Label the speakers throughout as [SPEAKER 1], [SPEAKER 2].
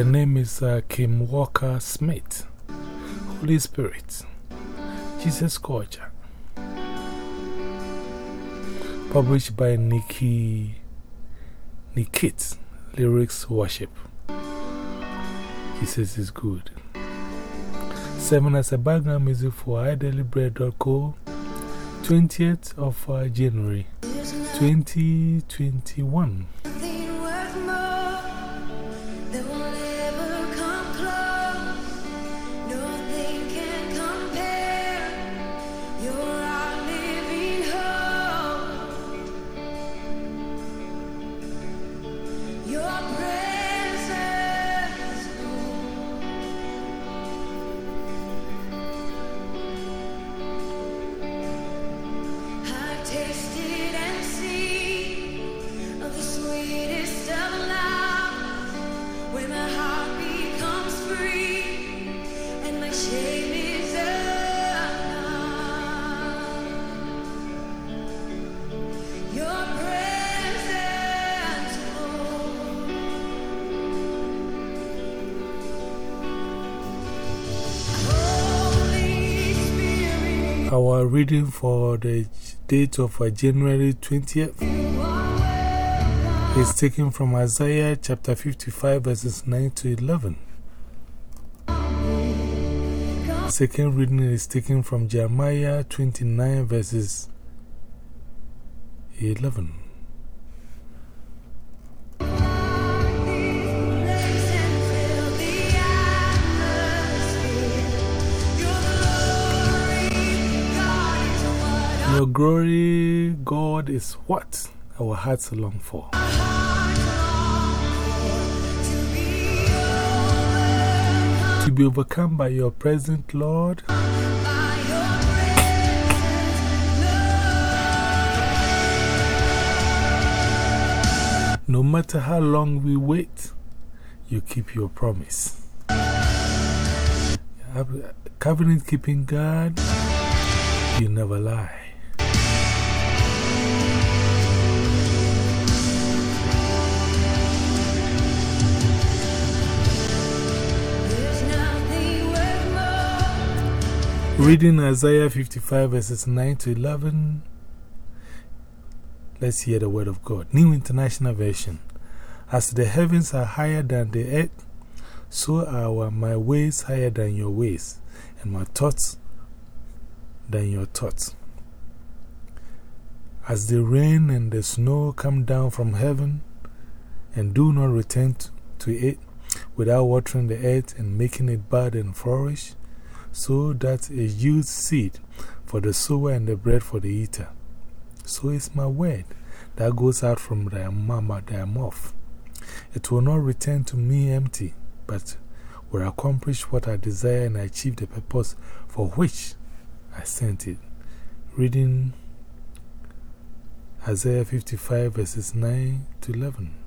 [SPEAKER 1] Her name is uh, Kim Walker Smith. Holy Spirit. Jesus Culture. Published by Nikki Nikit Lyrics Worship. He says it's good. Seven as a background music for iDailyBread.co, 20th of uh, January 2021. Our reading for the date of uh, January 20th is taken from Isaiah chapter 55, verses 9 to 11. Second reading is taken from Jeremiah 29, verses 11. Your glory, God, is what our hearts long for. To be overcome by your presence, Lord. No matter how long we wait, you keep your promise. Covenant keeping God, you never lie. Reading Isaiah 55 verses 9 to 11. Let's hear the word of God. New International Version. As the heavens are higher than the earth, so are my ways higher than your ways, and my thoughts than your thoughts. As the rain and the snow come down from heaven and do not return to it without watering the earth and making it bud and flourish, so that a yields seed for the sower and the bread for the eater. So is my word that goes out from thy mama, thy mouth. It will not return to me empty, but will accomplish what I desire and achieve the purpose for which I sent it. Reading Isaiah 55 verses 9 to 11.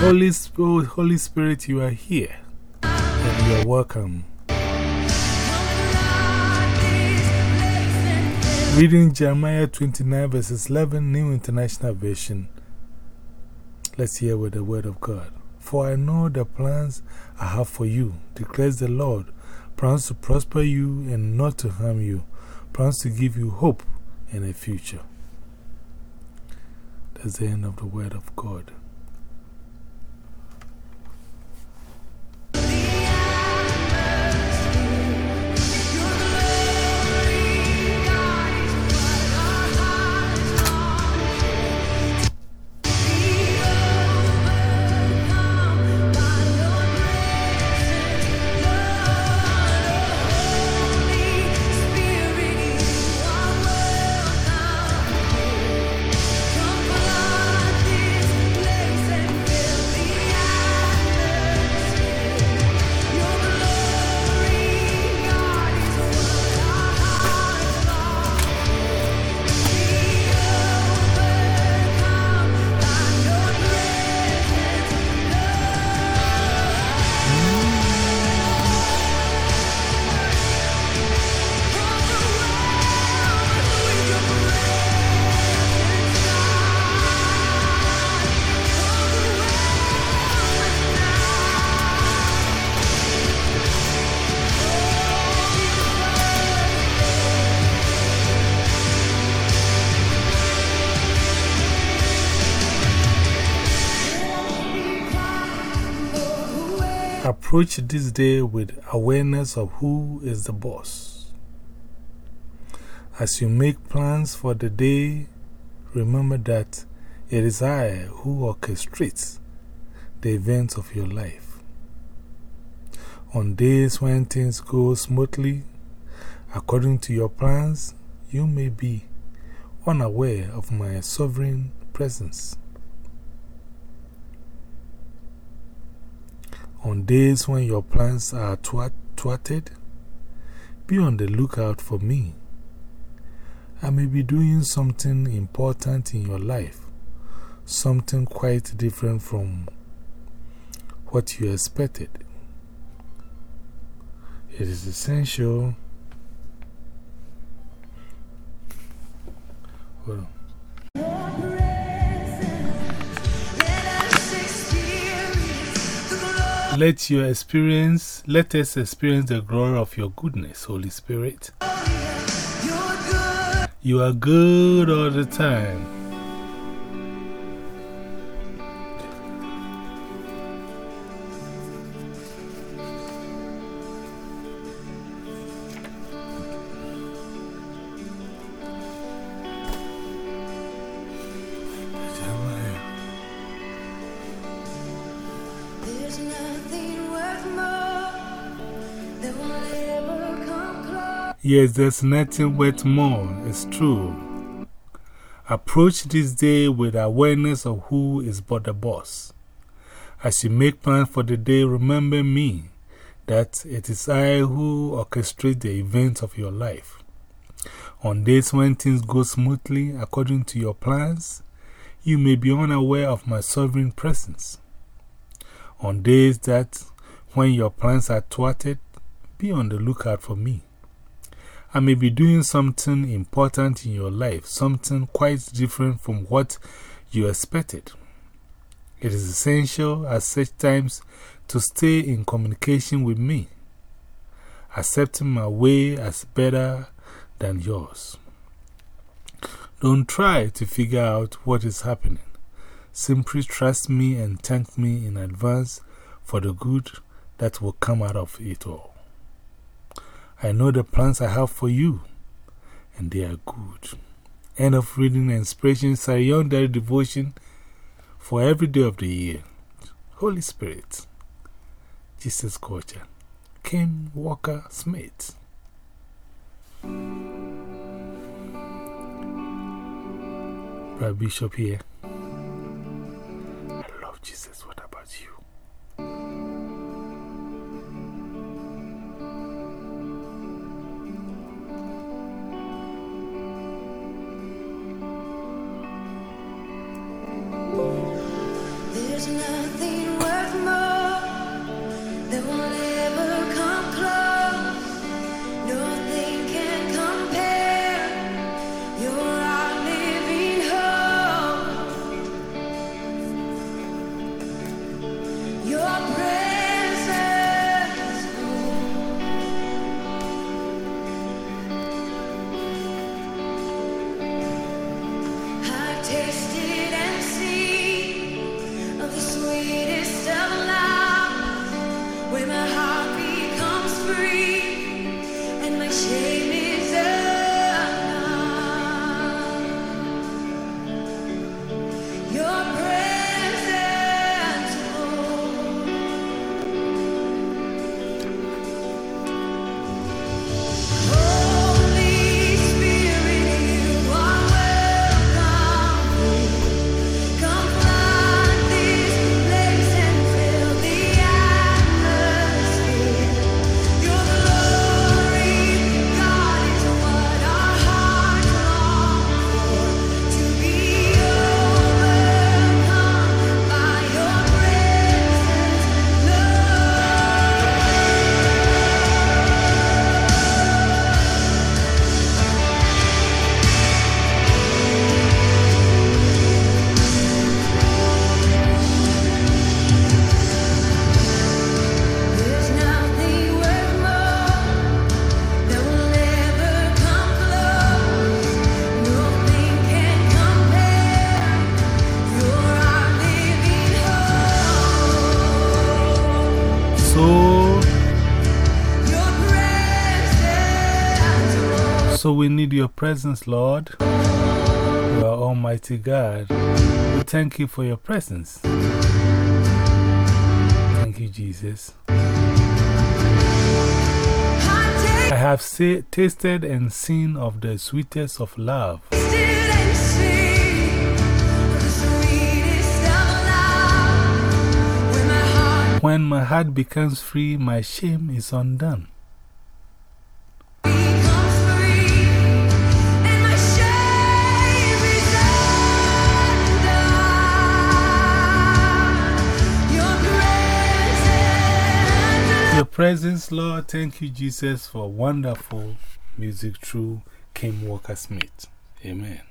[SPEAKER 1] Holy, Spirit, oh, Holy Spirit, you are here and you are welcome. Reading Jeremiah 29 verses 11, New International Version. Let's hear with the word of God. For I know the plans I have for you, declares the Lord plans to prosper you and not to harm you, plans to give you hope and a future. That's the end of the word of God. Approach this day with awareness of who is the boss. As you make plans for the day, remember that it is I who orchestrates the events of your life. On days when things go smoothly, according to your plans, you may be unaware of my sovereign presence. On days when your plans are thwarted, be on the lookout for me. I may be doing something important in your life, something quite different from what you expected. It is essential. Hold on. Let your experience, let us experience the glory of your goodness, Holy Spirit. You are good all the time. Yes, there's nothing worth more. It's true. Approach this day with awareness of who is but the boss. As you make plans for the day, remember me that it is I who orchestrate the events of your life. On days when things go smoothly according to your plans, you may be unaware of my sovereign presence. On days that, when your plans are thwarted, be on the lookout for me. I may be doing something important in your life, something quite different from what you expected. It is essential at such times to stay in communication with me, accepting my way as better than yours. Don't try to figure out what is happening. Simply trust me and thank me in advance for the good that will come out of it all. I know the plans I have for you, and they are good. End of reading and inspiration, Sarah Young Daily Devotion for every day of the year. Holy Spirit, Jesus Culture, Kim Walker Smith. Brother Bishop here. I love Jesus. There's nothing So we need your presence, Lord. You are Almighty God. We thank you for your presence. Thank you, Jesus. I have tasted and seen of the sweetest of love. When my heart becomes free, my shame is undone. Presence, Lord, thank you, Jesus, for wonderful music through Kim Walker Smith. Amen.